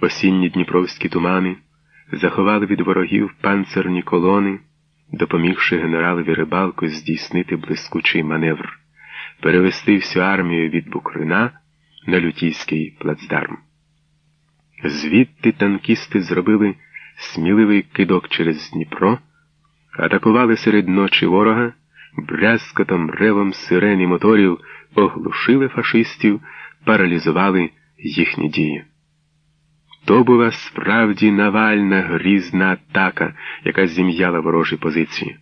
Осінні дніпровські тумани заховали від ворогів панцерні колони, допомігши генералові рибалку здійснити блискучий маневр, перевести всю армію від Букрина на Лютійський плацдарм. Звідти танкісти зробили сміливий кидок через Дніпро, атакували серед ночі ворога, брязкотом, ревом сирен і моторів оглушили фашистів, паралізували їхні дії. То була справді навальна грізна атака, яка зім'яла ворожі позиції.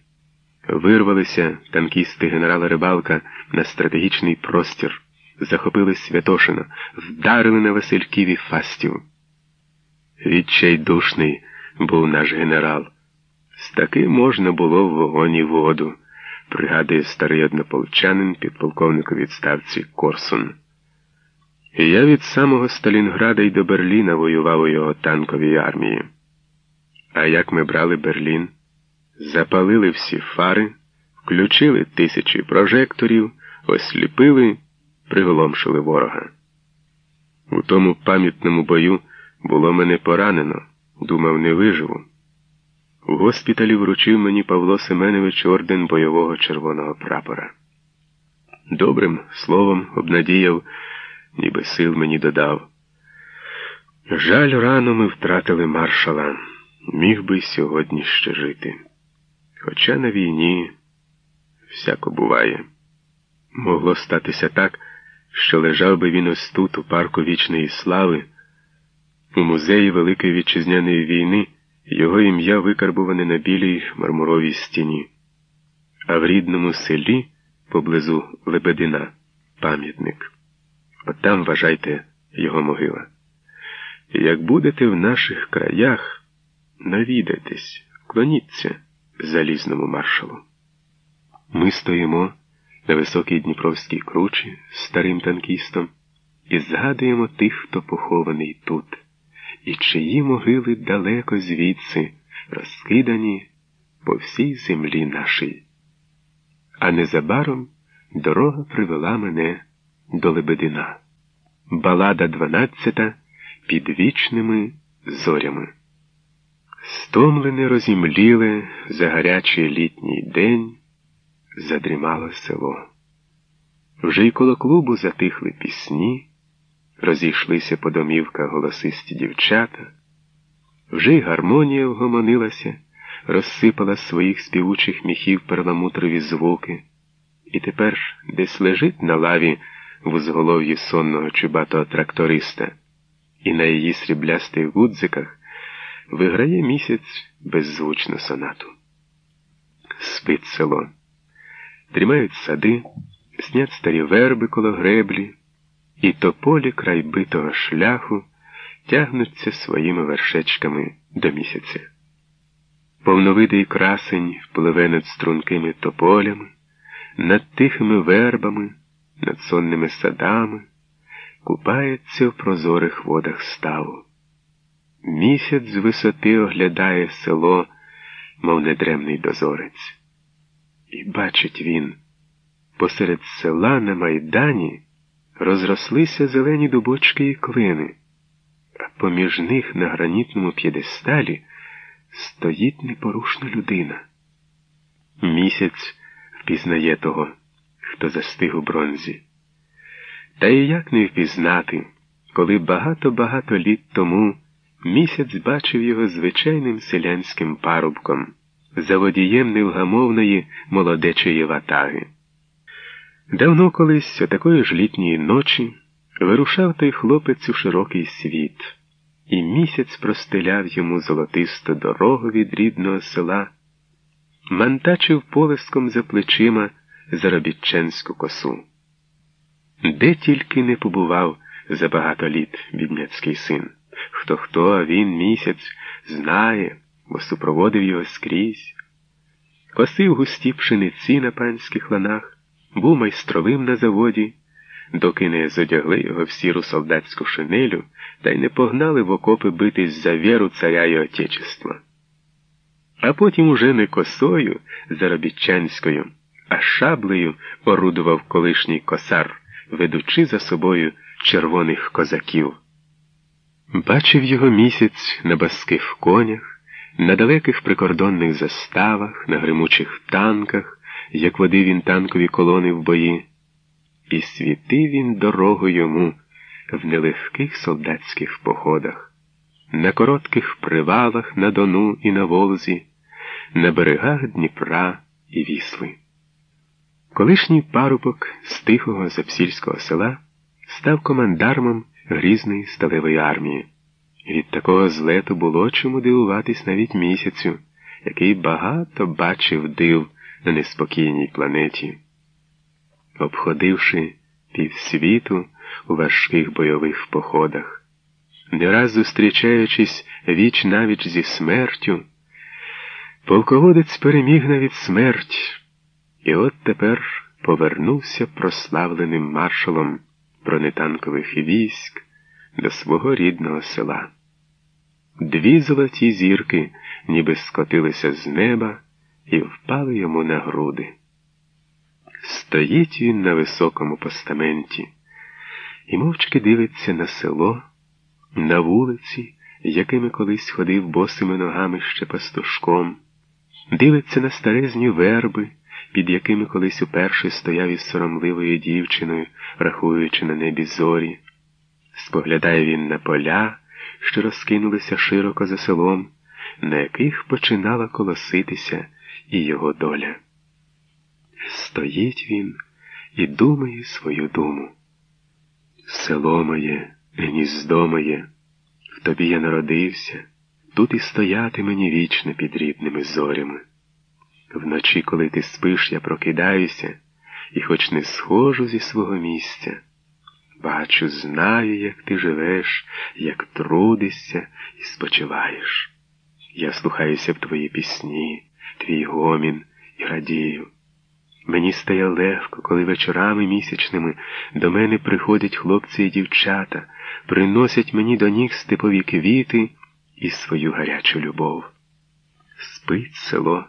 Вирвалися танкісти генерала Рибалка на стратегічний простір, захопили Святошина, вдарили на Васильків і Фастів. Відчайдушний був наш генерал. З таким можна було в вогонь і воду, пригадує старий однополчанин підполковнику відставці Корсун. Я від самого Сталінграда й до Берліна воював у його танковій армії. А як ми брали Берлін, запалили всі фари, включили тисячі прожекторів, осліпили, приголомшили ворога. У тому пам'ятному бою було мене поранено, думав, не виживу. У госпіталі вручив мені Павло Семенович орден бойового червоного прапора. Добрим словом обнадіяв ніби сил мені додав. Жаль, рано ми втратили маршала, міг би сьогодні ще жити. Хоча на війні всяко буває. Могло статися так, що лежав би він ось тут, у парку вічної слави, у музеї Великої Вітчизняної війни його ім'я викарбуване на білій мармуровій стіні, а в рідному селі поблизу Лебедина пам'ятник. От там вважайте його могила. Як будете в наших краях, навідайтесь, клоніться залізному маршалу. Ми стоїмо на високій Дніпровській кручі з старим танкістом і згадуємо тих, хто похований тут, і чиї могили далеко звідси розкидані по всій землі нашій. А незабаром дорога привела мене до Лебедина. Балада дванадцята під вічними зорями. Стомлене розімліле за гарячий літній день задрімало село. Вже й коло клубу затихли пісні, розійшлися по домівках голосисті дівчата, вже й гармонія вгомонилася, розсипала своїх співучих міхів перламутрові звуки, і тепер десь лежить на лаві в узголов'ї сонного чубатого тракториста, і на її сріблястих гудзиках виграє місяць беззвучну сонату. Спить село, Тримають сади, снять старі верби коло греблі, і тополі край битого шляху тягнуться своїми вершечками до місяця. Повновидий красень впливе над стрункими тополями, над тихими вербами над сонними садами, купається в прозорих водах ставу. Місяць з висоти оглядає село, мов недремний дозорець. І бачить він, посеред села на майдані розрослися зелені дубочки і клини, а поміж них на гранітному п'єдесталі стоїть непорушна людина. Місяць впізнає того хто застиг у бронзі. Та і як не впізнати, коли багато-багато літ тому місяць бачив його звичайним селянським парубком, за водієм невгамовної молодечої ватаги. Давно колись, о такої ж літньої ночі, вирушав той хлопець у широкий світ, і місяць простеляв йому золотисту дорогу від рідного села, мантачив полиском за плечима заробітченську косу. Де тільки не побував за багато літ бідняцький син. Хто хто, а він місяць знає, бо супроводив його скрізь. Косив густі пшениці на панських ланах, був майстровим на заводі, доки не зодягли його в сіру солдатську шинелю та й не погнали в окопи битись за віру царя й отечества. А потім уже не косою заробітчанською а шаблею орудував колишній косар, ведучи за собою червоних козаків. Бачив його місяць на баских конях, на далеких прикордонних заставах, на гримучих танках, як водив він танкові колони в бої, і світив він дорогу йому в нелегких солдатських походах, на коротких привалах на Дону і на Волзі, на берегах Дніпра і Вісли. Колишній парубок з тихого запсільського села став командармом грізної сталевої армії. Від такого злету було чому дивуватись навіть місяцю, який багато бачив див на неспокійній планеті. Обходивши півсвіту у важких бойових походах, не раз зустрічаючись віч навіч зі смертю, полководець переміг навіть смерть, і от тепер повернувся прославленим маршалом бронетанкових військ до свого рідного села. Дві золоті зірки ніби скотилися з неба і впали йому на груди. Стоїть він на високому постаменті і мовчки дивиться на село, на вулиці, якими колись ходив босими ногами ще пастушком, дивиться на старезні верби, під якими колись уперше стояв із соромливою дівчиною, рахуючи на небі зорі. Споглядає він на поля, що розкинулися широко за селом, на яких починала колоситися і його доля. Стоїть він і думає свою думу. Село моє, гніздо моє, в тобі я народився, тут і стояти мені вічно під рідними зорями. Вночі, коли ти спиш, я прокидаюся і хоч не схожу зі свого місця. Бачу, знаю, як ти живеш, як трудишся і спочиваєш. Я слухаюся в твої пісні, твій гомін і радію. Мені стає легко, коли вечорами місячними до мене приходять хлопці і дівчата, приносять мені до ніг степові квіти і свою гарячу любов. Спить село.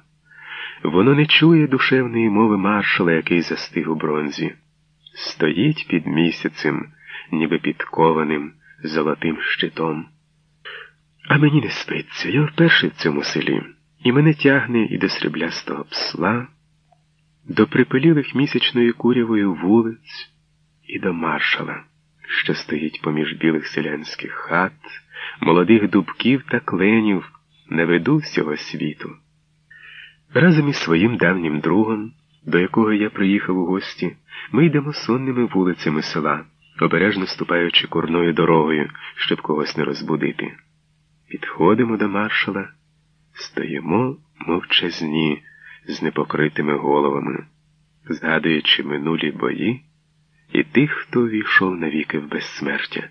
Воно не чує душевної мови маршала, який застиг у бронзі. Стоїть під місяцем, ніби підкованим золотим щитом. А мені не спиться, я вперше в цьому селі, і мене тягне і до сріблястого псла, до припилілих місячною курявою вулиць і до маршала, що стоїть поміж білих селянських хат, молодих дубків та кленів на виду всього світу. Разом із своїм давнім другом, до якого я приїхав у гості, ми йдемо сонними вулицями села, обережно ступаючи курною дорогою, щоб когось не розбудити. Підходимо до маршала, стоїмо мовчазні з непокритими головами, згадуючи минулі бої і тих, хто увійшов навіки в безсмертя.